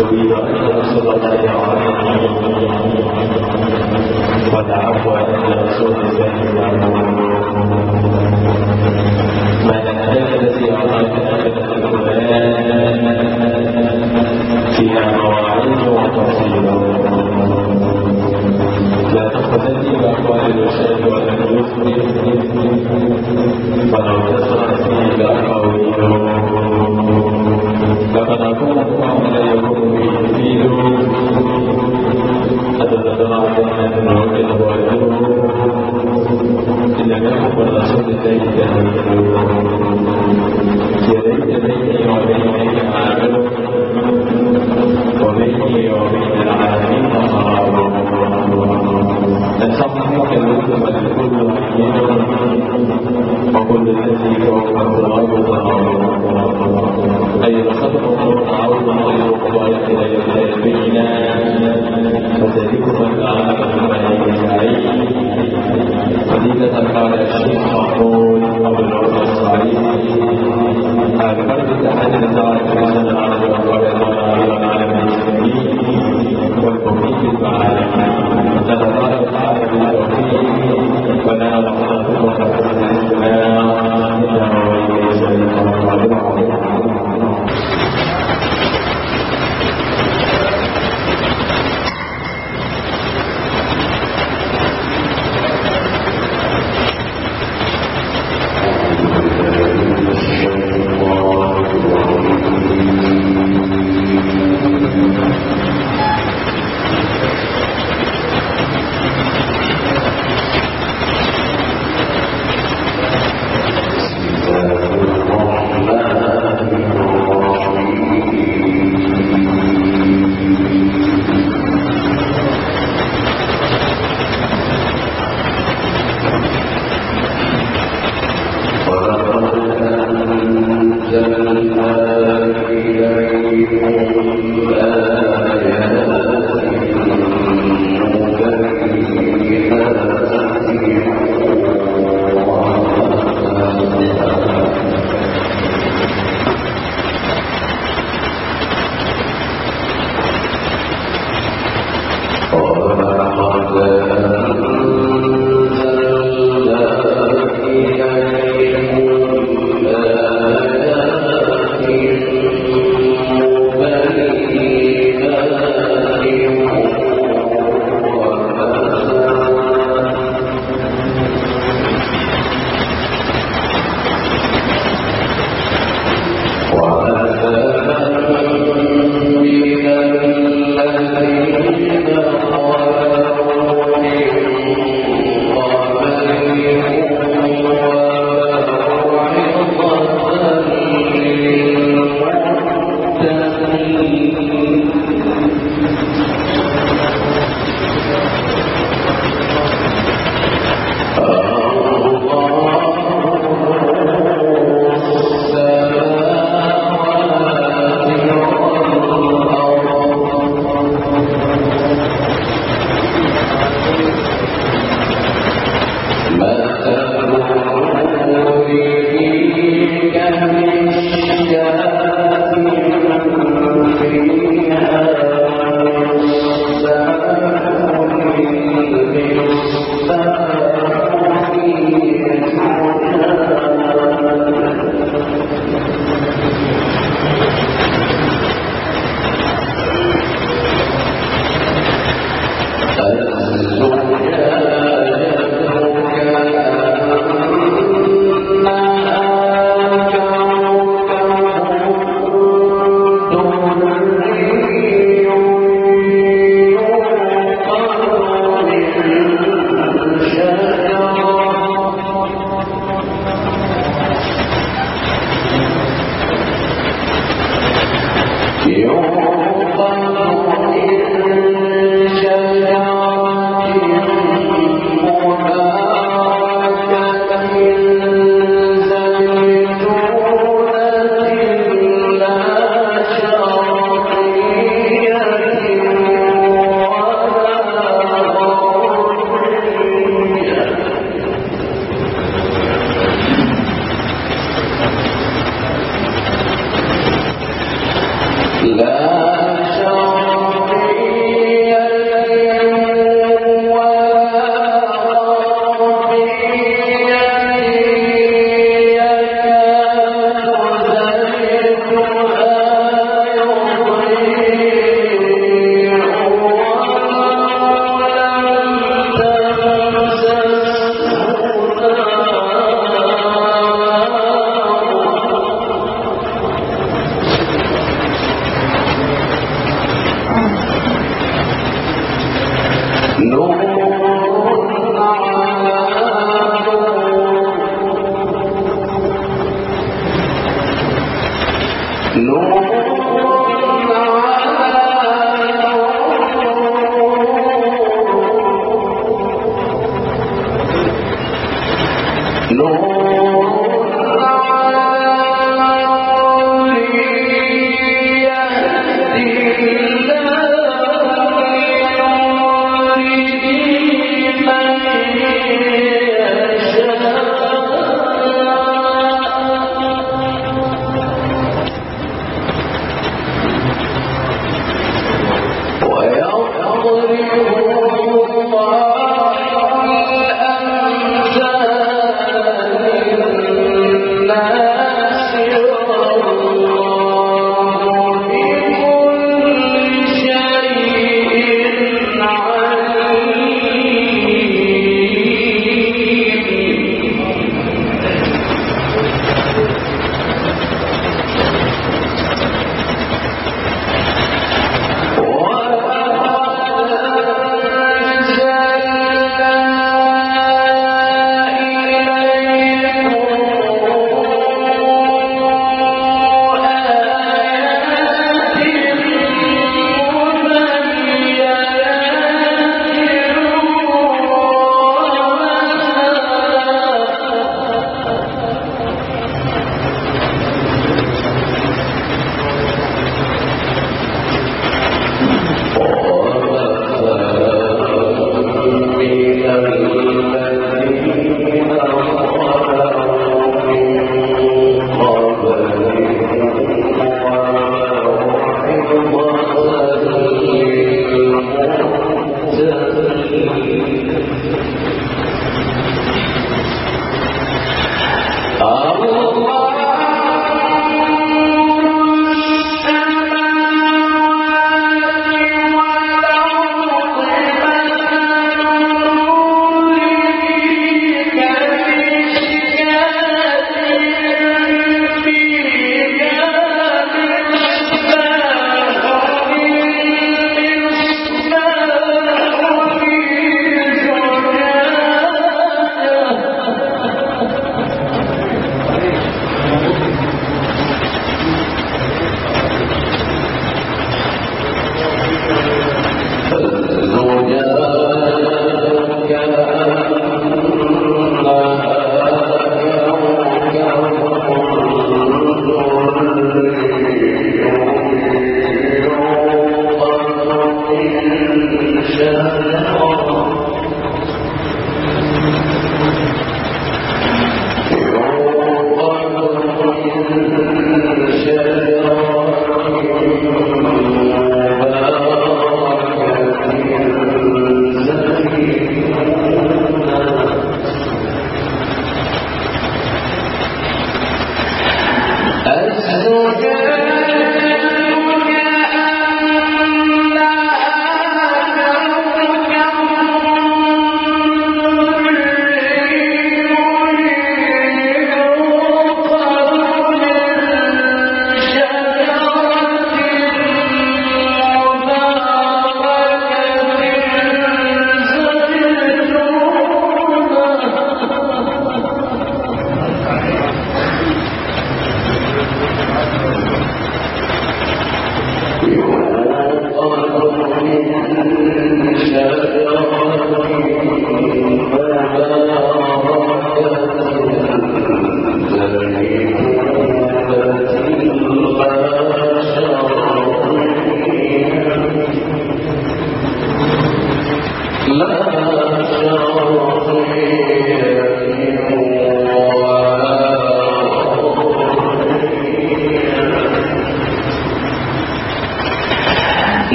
Bismillahirrahmanirrahim. Wa da'afu ala rasulullah sallallahu alaihi wa sallam.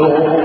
know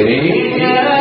Yeah.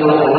Gracias.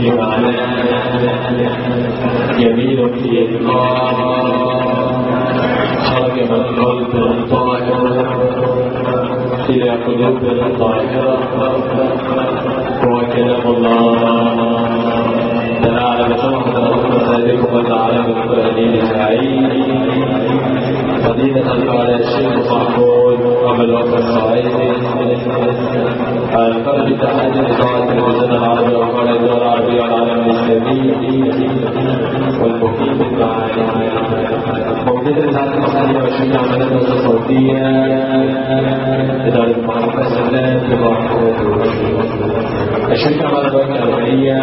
وسلم على يمينك حركم القلب الطاهر إلى قلوب الطاهرة وكلام الله تعالى بشرف ذلك وتعالى بفرانين العين فضيلة الفعل الشيخ محمود وبلغت الصعيد عن فرد تحدي إذاعة الوزن العربي وقال الدول العربية والعالم الإسلامي والمقيم بالمعاني موجودة بتاعت المسألة 20 عملية نص صوتية إدارة محافظة السلام في الله الشركة على البنك الأولية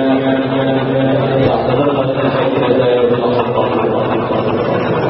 تعتبر غدا الحاكمة دائرة الأخطاء